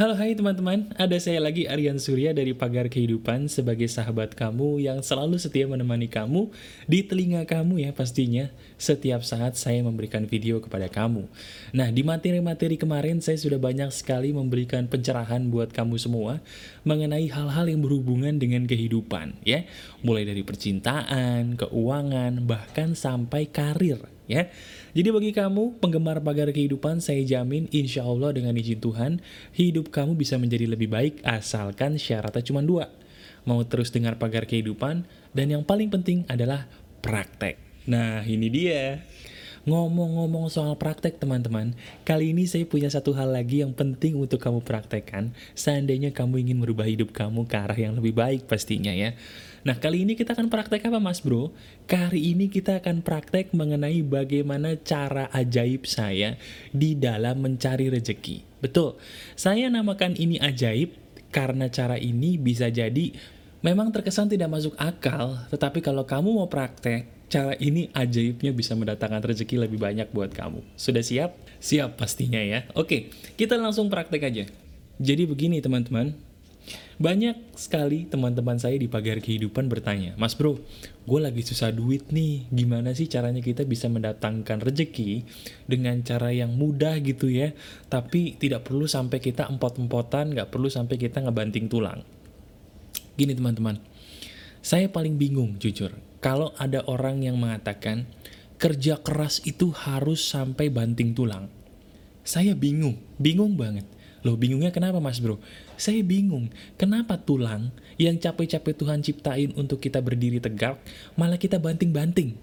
Halo hai teman-teman, ada saya lagi Aryan Surya dari Pagar Kehidupan sebagai sahabat kamu yang selalu setia menemani kamu di telinga kamu ya pastinya setiap saat saya memberikan video kepada kamu. Nah di materi-materi kemarin saya sudah banyak sekali memberikan pencerahan buat kamu semua mengenai hal-hal yang berhubungan dengan kehidupan ya. Mulai dari percintaan, keuangan, bahkan sampai karir ya. Jadi bagi kamu penggemar pagar kehidupan saya jamin insya Allah dengan izin Tuhan hidup kamu bisa menjadi lebih baik asalkan syaratnya cuma dua. Mau terus dengar pagar kehidupan dan yang paling penting adalah praktek. Nah ini dia. Ngomong-ngomong soal praktek teman-teman, kali ini saya punya satu hal lagi yang penting untuk kamu praktekkan seandainya kamu ingin merubah hidup kamu ke arah yang lebih baik pastinya ya. Nah kali ini kita akan praktek apa mas bro? Kali ini kita akan praktek mengenai bagaimana cara ajaib saya di dalam mencari rejeki. Betul, saya namakan ini ajaib karena cara ini bisa jadi memang terkesan tidak masuk akal, tetapi kalau kamu mau praktek, cara ini ajaibnya bisa mendatangkan rezeki lebih banyak buat kamu. Sudah siap? Siap pastinya ya. Oke, kita langsung praktek aja. Jadi begini teman-teman, banyak sekali teman-teman saya di pagar kehidupan bertanya, Mas bro, gue lagi susah duit nih, gimana sih caranya kita bisa mendatangkan rezeki dengan cara yang mudah gitu ya, tapi tidak perlu sampai kita empot-empotan, gak perlu sampai kita ngebanting tulang. Gini teman-teman, saya paling bingung jujur, kalau ada orang yang mengatakan kerja keras itu harus sampai banting tulang. Saya bingung, bingung banget. Loh bingungnya kenapa mas bro? Saya bingung, kenapa tulang yang capek-capek Tuhan ciptain untuk kita berdiri tegak, malah kita banting-banting?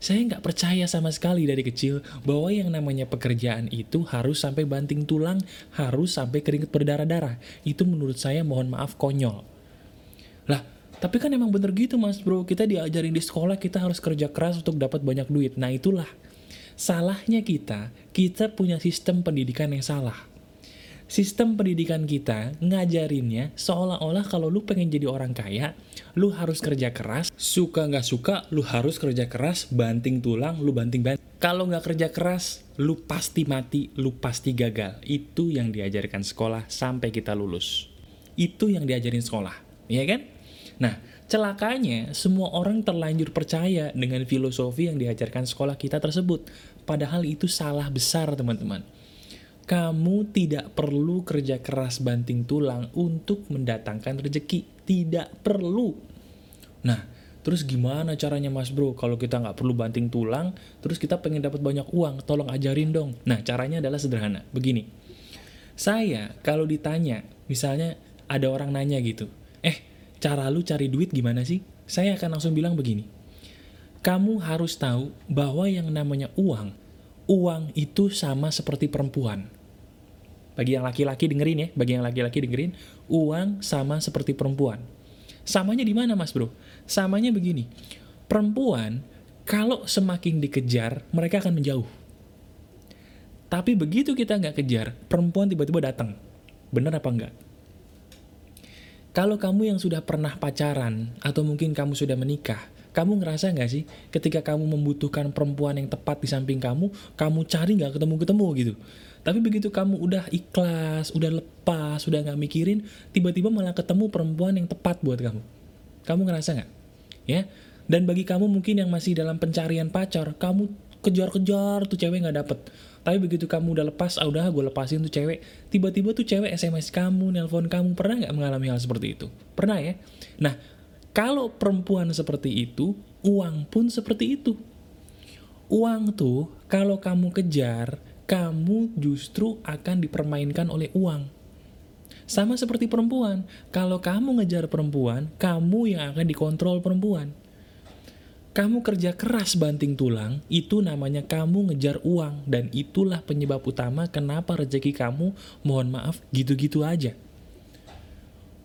Saya nggak percaya sama sekali dari kecil bahwa yang namanya pekerjaan itu harus sampai banting tulang, harus sampai keringet berdarah-darah. Itu menurut saya mohon maaf konyol. Lah, tapi kan emang bener gitu mas bro, kita diajarin di sekolah kita harus kerja keras untuk dapat banyak duit. Nah itulah, salahnya kita, kita punya sistem pendidikan yang salah. Sistem pendidikan kita ngajarinnya seolah-olah kalau lu pengen jadi orang kaya, lu harus kerja keras, suka nggak suka, lu harus kerja keras, banting tulang, lu banting-banting. Kalau nggak kerja keras, lu pasti mati, lu pasti gagal. Itu yang diajarkan sekolah sampai kita lulus. Itu yang diajarin sekolah, ya kan? Nah, celakanya semua orang terlanjur percaya dengan filosofi yang diajarkan sekolah kita tersebut. Padahal itu salah besar, teman-teman. Kamu tidak perlu kerja keras banting tulang untuk mendatangkan rezeki. Tidak perlu. Nah, terus gimana caranya mas bro? Kalau kita nggak perlu banting tulang, terus kita pengen dapat banyak uang, tolong ajarin dong. Nah, caranya adalah sederhana. Begini, saya kalau ditanya, misalnya ada orang nanya gitu, eh cara lu cari duit gimana sih? Saya akan langsung bilang begini. Kamu harus tahu bahwa yang namanya uang, uang itu sama seperti perempuan. Bagi yang laki-laki dengerin ya, bagi yang laki-laki dengerin, uang sama seperti perempuan. Samanya di mana mas bro? Samanya begini, perempuan kalau semakin dikejar, mereka akan menjauh. Tapi begitu kita nggak kejar, perempuan tiba-tiba datang. Benar apa enggak? Kalau kamu yang sudah pernah pacaran, atau mungkin kamu sudah menikah, kamu ngerasa nggak sih ketika kamu membutuhkan perempuan yang tepat di samping kamu, kamu cari nggak ketemu-ketemu gitu. Tapi begitu kamu udah ikhlas, udah lepas, udah nggak mikirin, tiba-tiba malah ketemu perempuan yang tepat buat kamu. Kamu ngerasa nggak? Ya. Dan bagi kamu mungkin yang masih dalam pencarian pacar, kamu kejar-kejar tuh cewek nggak dapet. Tapi begitu kamu udah lepas, ah udah gue lepasin tuh cewek, tiba-tiba tuh cewek SMS kamu, nelpon kamu, pernah nggak mengalami hal seperti itu? Pernah ya? Nah, kalau perempuan seperti itu, uang pun seperti itu. Uang tuh, kalau kamu kejar, kamu justru akan dipermainkan oleh uang. Sama seperti perempuan, kalau kamu ngejar perempuan, kamu yang akan dikontrol perempuan kamu kerja keras banting tulang, itu namanya kamu ngejar uang, dan itulah penyebab utama kenapa rezeki kamu, mohon maaf, gitu-gitu aja.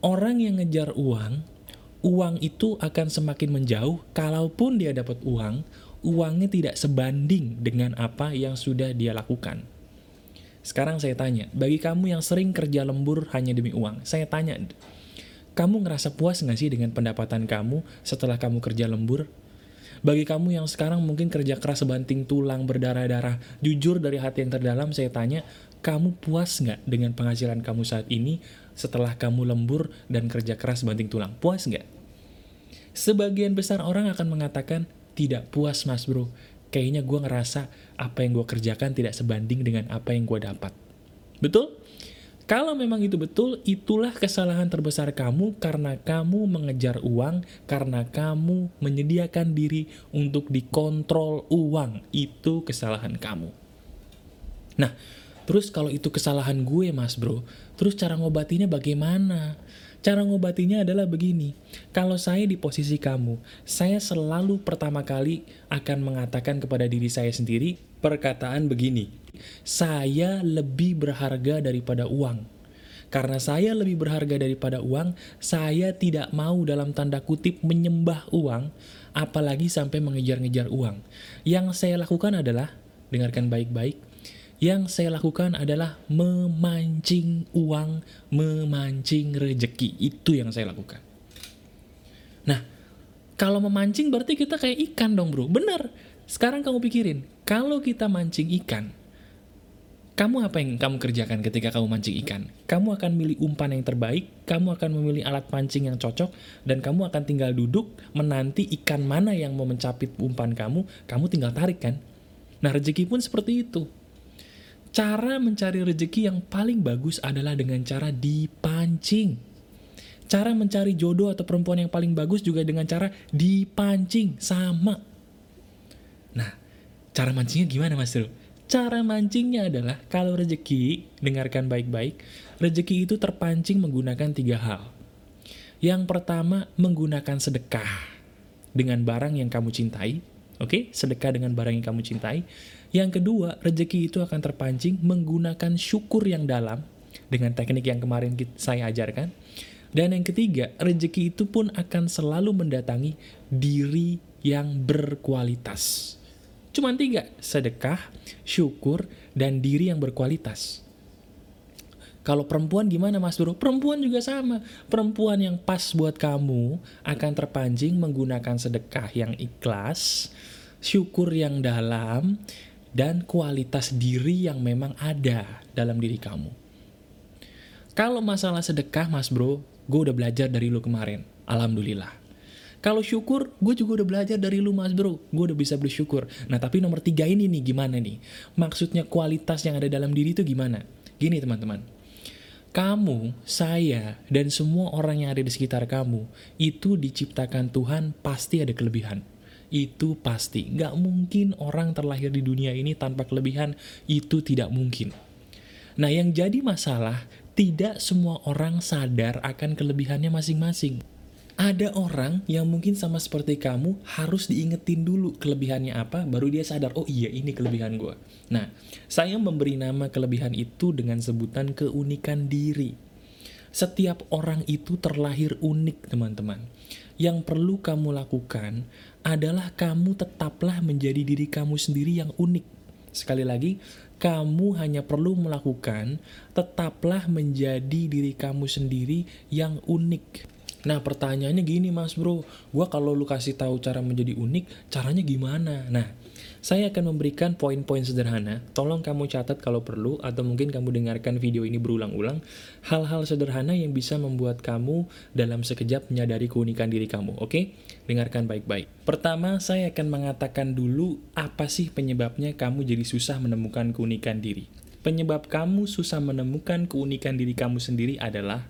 Orang yang ngejar uang, uang itu akan semakin menjauh, kalaupun dia dapat uang, uangnya tidak sebanding dengan apa yang sudah dia lakukan. Sekarang saya tanya, bagi kamu yang sering kerja lembur hanya demi uang, saya tanya, kamu ngerasa puas nggak sih dengan pendapatan kamu setelah kamu kerja lembur? Bagi kamu yang sekarang mungkin kerja keras sebanting tulang berdarah-darah, jujur dari hati yang terdalam saya tanya, kamu puas nggak dengan penghasilan kamu saat ini setelah kamu lembur dan kerja keras banting tulang? Puas nggak? Sebagian besar orang akan mengatakan, tidak puas mas bro. Kayaknya gue ngerasa apa yang gue kerjakan tidak sebanding dengan apa yang gue dapat. Betul? Kalau memang itu betul, itulah kesalahan terbesar kamu karena kamu mengejar uang, karena kamu menyediakan diri untuk dikontrol uang. Itu kesalahan kamu. Nah, Terus kalau itu kesalahan gue mas bro, terus cara ngobatinya bagaimana? Cara ngobatinya adalah begini, kalau saya di posisi kamu, saya selalu pertama kali akan mengatakan kepada diri saya sendiri perkataan begini, saya lebih berharga daripada uang. Karena saya lebih berharga daripada uang, saya tidak mau dalam tanda kutip menyembah uang, apalagi sampai mengejar-ngejar uang. Yang saya lakukan adalah, dengarkan baik-baik, yang saya lakukan adalah memancing uang, memancing rejeki. Itu yang saya lakukan. Nah, kalau memancing berarti kita kayak ikan dong bro. Benar. Sekarang kamu pikirin, kalau kita mancing ikan, kamu apa yang kamu kerjakan ketika kamu mancing ikan? Kamu akan milih umpan yang terbaik, kamu akan memilih alat pancing yang cocok, dan kamu akan tinggal duduk menanti ikan mana yang mau mencapit umpan kamu, kamu tinggal tarik kan? Nah rezeki pun seperti itu. Cara mencari rezeki yang paling bagus adalah dengan cara dipancing. Cara mencari jodoh atau perempuan yang paling bagus juga dengan cara dipancing, sama. Nah, cara mancingnya gimana Mas Bro? Cara mancingnya adalah, kalau rezeki, dengarkan baik-baik, rezeki itu terpancing menggunakan tiga hal. Yang pertama, menggunakan sedekah dengan barang yang kamu cintai, oke? Okay? Sedekah dengan barang yang kamu cintai. Yang kedua, rezeki itu akan terpancing menggunakan syukur yang dalam dengan teknik yang kemarin saya ajarkan. Dan yang ketiga, rezeki itu pun akan selalu mendatangi diri yang berkualitas. Cuma tiga, sedekah, syukur, dan diri yang berkualitas. Kalau perempuan gimana mas bro? Perempuan juga sama. Perempuan yang pas buat kamu akan terpancing menggunakan sedekah yang ikhlas, syukur yang dalam, dan kualitas diri yang memang ada dalam diri kamu. Kalau masalah sedekah, mas bro, gue udah belajar dari lu kemarin. Alhamdulillah. Kalau syukur, gue juga udah belajar dari lu mas bro. Gue udah bisa bersyukur. Nah tapi nomor tiga ini nih gimana nih? Maksudnya kualitas yang ada dalam diri itu gimana? Gini teman-teman. Kamu, saya, dan semua orang yang ada di sekitar kamu, itu diciptakan Tuhan pasti ada kelebihan itu pasti. Gak mungkin orang terlahir di dunia ini tanpa kelebihan, itu tidak mungkin. Nah yang jadi masalah, tidak semua orang sadar akan kelebihannya masing-masing. Ada orang yang mungkin sama seperti kamu harus diingetin dulu kelebihannya apa, baru dia sadar, oh iya ini kelebihan gue. Nah, saya memberi nama kelebihan itu dengan sebutan keunikan diri. Setiap orang itu terlahir unik, teman-teman. Yang perlu kamu lakukan adalah kamu tetaplah menjadi diri kamu sendiri yang unik. Sekali lagi, kamu hanya perlu melakukan tetaplah menjadi diri kamu sendiri yang unik. Nah pertanyaannya gini mas bro, gue kalau lu kasih tahu cara menjadi unik, caranya gimana? Nah, saya akan memberikan poin-poin sederhana, tolong kamu catat kalau perlu, atau mungkin kamu dengarkan video ini berulang-ulang, hal-hal sederhana yang bisa membuat kamu dalam sekejap menyadari keunikan diri kamu, oke? Dengarkan baik-baik. Pertama, saya akan mengatakan dulu apa sih penyebabnya kamu jadi susah menemukan keunikan diri. Penyebab kamu susah menemukan keunikan diri kamu sendiri adalah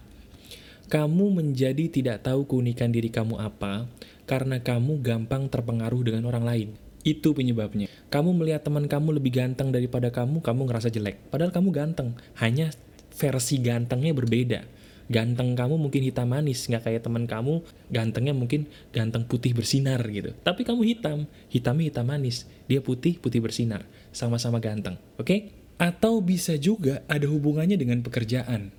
kamu menjadi tidak tahu keunikan diri kamu apa karena kamu gampang terpengaruh dengan orang lain. Itu penyebabnya. Kamu melihat teman kamu lebih ganteng daripada kamu, kamu ngerasa jelek. Padahal kamu ganteng. Hanya versi gantengnya berbeda. Ganteng kamu mungkin hitam manis, nggak kayak teman kamu gantengnya mungkin ganteng putih bersinar gitu. Tapi kamu hitam, hitamnya hitam manis. Dia putih, putih bersinar. Sama-sama ganteng, oke? Okay? Atau bisa juga ada hubungannya dengan pekerjaan.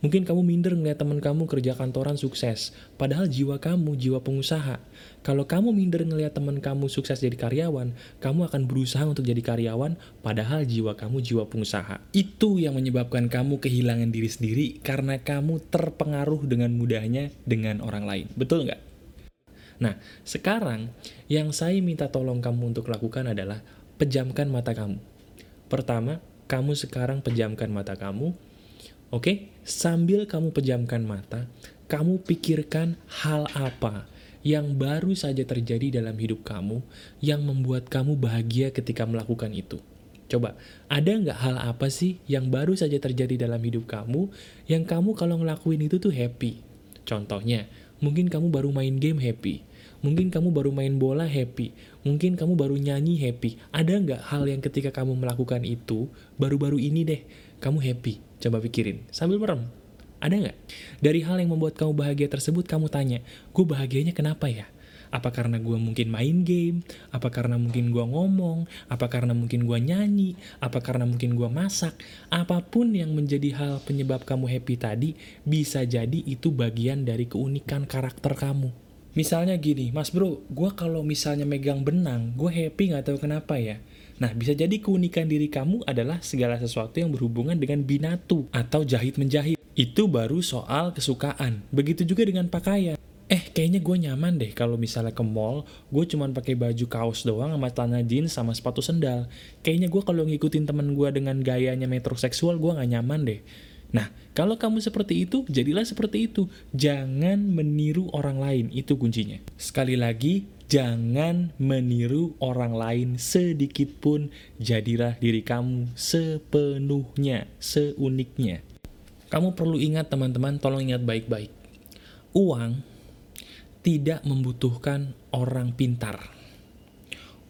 Mungkin kamu minder ngeliat teman kamu kerja kantoran sukses, padahal jiwa kamu, jiwa pengusaha. Kalau kamu minder ngeliat teman kamu sukses jadi karyawan, kamu akan berusaha untuk jadi karyawan, padahal jiwa kamu jiwa pengusaha. Itu yang menyebabkan kamu kehilangan diri sendiri karena kamu terpengaruh dengan mudahnya dengan orang lain. Betul nggak? Nah, sekarang yang saya minta tolong kamu untuk lakukan adalah pejamkan mata kamu. Pertama, kamu sekarang pejamkan mata kamu. Oke, sambil kamu pejamkan mata, kamu pikirkan hal apa yang baru saja terjadi dalam hidup kamu yang membuat kamu bahagia ketika melakukan itu. Coba, ada nggak hal apa sih yang baru saja terjadi dalam hidup kamu yang kamu kalau ngelakuin itu tuh happy? Contohnya, mungkin kamu baru main game happy, mungkin kamu baru main bola happy, mungkin kamu baru nyanyi happy. Ada nggak hal yang ketika kamu melakukan itu, baru-baru ini deh, kamu happy? Coba pikirin, sambil merem. Ada nggak? Dari hal yang membuat kamu bahagia tersebut, kamu tanya, gue bahagianya kenapa ya? Apa karena gue mungkin main game? Apa karena mungkin gue ngomong? Apa karena mungkin gue nyanyi? Apa karena mungkin gue masak? Apa pun yang menjadi hal penyebab kamu happy tadi, bisa jadi itu bagian dari keunikan karakter kamu. Misalnya gini, mas bro, gue kalau misalnya megang benang, gue happy gak tahu kenapa ya. Nah, bisa jadi keunikan diri kamu adalah segala sesuatu yang berhubungan dengan binatu atau jahit-menjahit. Itu baru soal kesukaan. Begitu juga dengan pakaian eh kayaknya gue nyaman deh kalau misalnya ke mall gue cuman pakai baju kaos doang sama celana jeans sama sepatu sendal kayaknya gue kalau ngikutin temen gue dengan gayanya metroseksual gue gak nyaman deh nah kalau kamu seperti itu jadilah seperti itu. Jangan meniru orang lain. Itu kuncinya. Sekali lagi jangan meniru orang lain sedikit pun. Jadilah diri kamu sepenuhnya seuniknya. Kamu perlu ingat teman-teman tolong ingat baik-baik. Uang tidak membutuhkan orang pintar.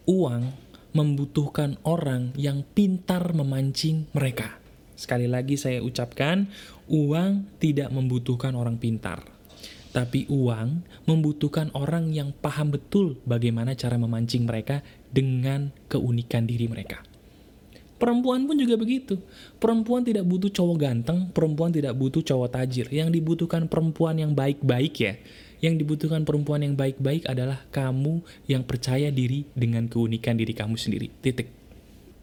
Uang membutuhkan orang yang pintar memancing mereka. Sekali lagi saya ucapkan, uang tidak membutuhkan orang pintar. Tapi uang membutuhkan orang yang paham betul bagaimana cara memancing mereka dengan keunikan diri mereka. Perempuan pun juga begitu. Perempuan tidak butuh cowok ganteng, perempuan tidak butuh cowok tajir. Yang dibutuhkan perempuan yang baik-baik ya yang dibutuhkan perempuan yang baik-baik adalah kamu yang percaya diri dengan keunikan diri kamu sendiri. Titik.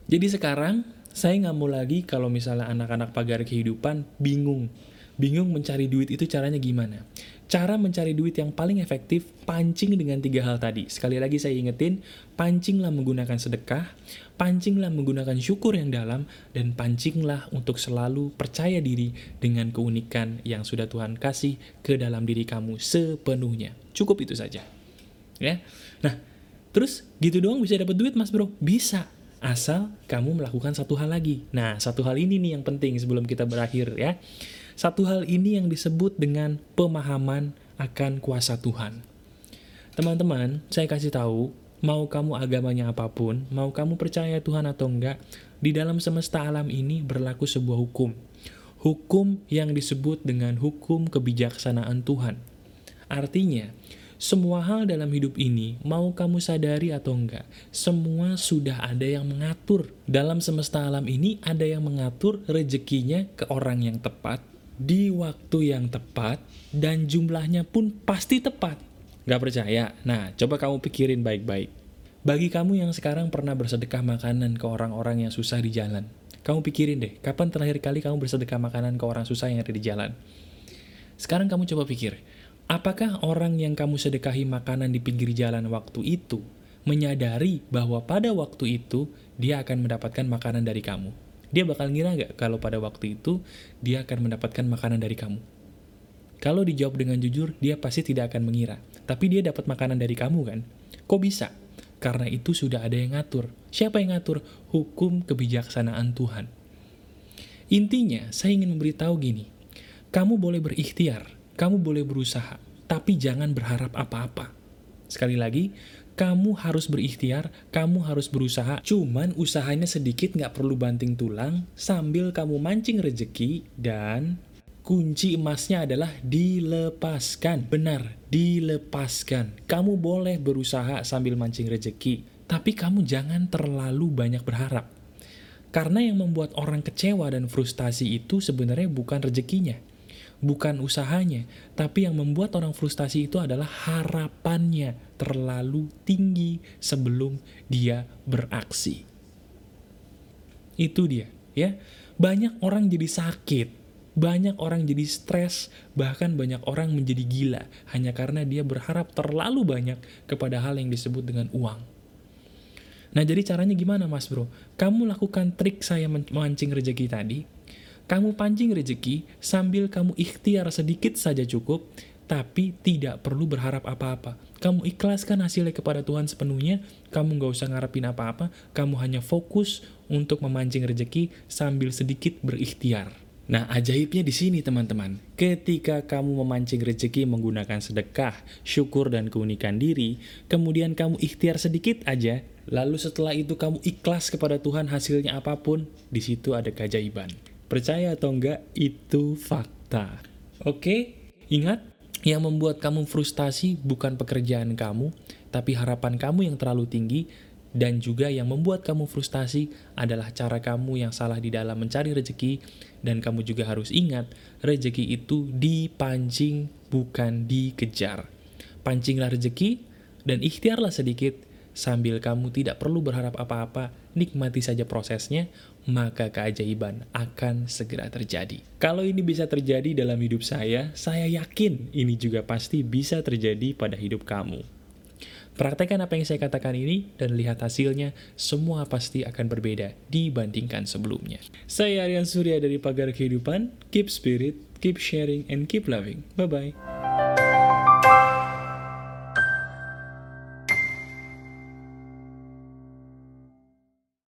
Jadi sekarang, saya nggak mau lagi kalau misalnya anak-anak pagar kehidupan bingung. Bingung mencari duit itu caranya gimana? Cara mencari duit yang paling efektif, pancing dengan tiga hal tadi. Sekali lagi saya ingetin, pancinglah menggunakan sedekah, pancinglah menggunakan syukur yang dalam, dan pancinglah untuk selalu percaya diri dengan keunikan yang sudah Tuhan kasih ke dalam diri kamu sepenuhnya. Cukup itu saja. Ya. Nah, terus gitu doang bisa dapat duit mas bro? Bisa. Asal kamu melakukan satu hal lagi. Nah, satu hal ini nih yang penting sebelum kita berakhir ya. Satu hal ini yang disebut dengan pemahaman akan kuasa Tuhan. Teman-teman, saya kasih tahu, mau kamu agamanya apa pun, mau kamu percaya Tuhan atau enggak, di dalam semesta alam ini berlaku sebuah hukum. Hukum yang disebut dengan hukum kebijaksanaan Tuhan. Artinya, semua hal dalam hidup ini, mau kamu sadari atau enggak, semua sudah ada yang mengatur. Dalam semesta alam ini, ada yang mengatur rezekinya ke orang yang tepat, di waktu yang tepat, dan jumlahnya pun pasti tepat. Gak percaya? Nah, coba kamu pikirin baik-baik. Bagi kamu yang sekarang pernah bersedekah makanan ke orang-orang yang susah di jalan, kamu pikirin deh, kapan terakhir kali kamu bersedekah makanan ke orang susah yang ada di jalan? Sekarang kamu coba pikir, apakah orang yang kamu sedekahi makanan di pinggir jalan waktu itu menyadari bahwa pada waktu itu dia akan mendapatkan makanan dari kamu? dia bakal ngira nggak kalau pada waktu itu dia akan mendapatkan makanan dari kamu? Kalau dijawab dengan jujur, dia pasti tidak akan mengira. Tapi dia dapat makanan dari kamu kan? Kok bisa? Karena itu sudah ada yang ngatur. Siapa yang ngatur? Hukum kebijaksanaan Tuhan. Intinya, saya ingin memberitahu gini. Kamu boleh berikhtiar, kamu boleh berusaha, tapi jangan berharap apa-apa. Sekali lagi, kamu harus berikhtiar, kamu harus berusaha, cuman usahanya sedikit nggak perlu banting tulang, sambil kamu mancing rejeki, dan kunci emasnya adalah dilepaskan. Benar, dilepaskan. Kamu boleh berusaha sambil mancing rejeki, tapi kamu jangan terlalu banyak berharap. Karena yang membuat orang kecewa dan frustasi itu sebenarnya bukan rezekinya, bukan usahanya, tapi yang membuat orang frustasi itu adalah harapannya terlalu tinggi sebelum dia beraksi. Itu dia, ya. Banyak orang jadi sakit, banyak orang jadi stres, bahkan banyak orang menjadi gila hanya karena dia berharap terlalu banyak kepada hal yang disebut dengan uang. Nah, jadi caranya gimana, Mas Bro? Kamu lakukan trik saya memancing rezeki tadi. Kamu pancing rezeki sambil kamu ikhtiar sedikit saja cukup, tapi tidak perlu berharap apa-apa. Kamu ikhlaskan hasilnya kepada Tuhan sepenuhnya, kamu nggak usah ngarepin apa-apa, kamu hanya fokus untuk memancing rezeki sambil sedikit berikhtiar. Nah, ajaibnya di sini teman-teman. Ketika kamu memancing rezeki menggunakan sedekah, syukur dan keunikan diri, kemudian kamu ikhtiar sedikit aja, lalu setelah itu kamu ikhlas kepada Tuhan hasilnya apa pun, di situ ada keajaiban. Percaya atau enggak, itu fakta. Oke, ingat, yang membuat kamu frustasi bukan pekerjaan kamu, tapi harapan kamu yang terlalu tinggi, dan juga yang membuat kamu frustasi adalah cara kamu yang salah di dalam mencari rezeki, dan kamu juga harus ingat, rezeki itu dipancing, bukan dikejar. Pancinglah rezeki, dan ikhtiarlah sedikit, sambil kamu tidak perlu berharap apa-apa, nikmati saja prosesnya, maka keajaiban akan segera terjadi. Kalau ini bisa terjadi dalam hidup saya, saya yakin ini juga pasti bisa terjadi pada hidup kamu. Praktekkan apa yang saya katakan ini dan lihat hasilnya, semua pasti akan berbeda dibandingkan sebelumnya. Saya Aryan Surya dari Pagar Kehidupan, keep spirit, keep sharing, and keep loving. Bye-bye.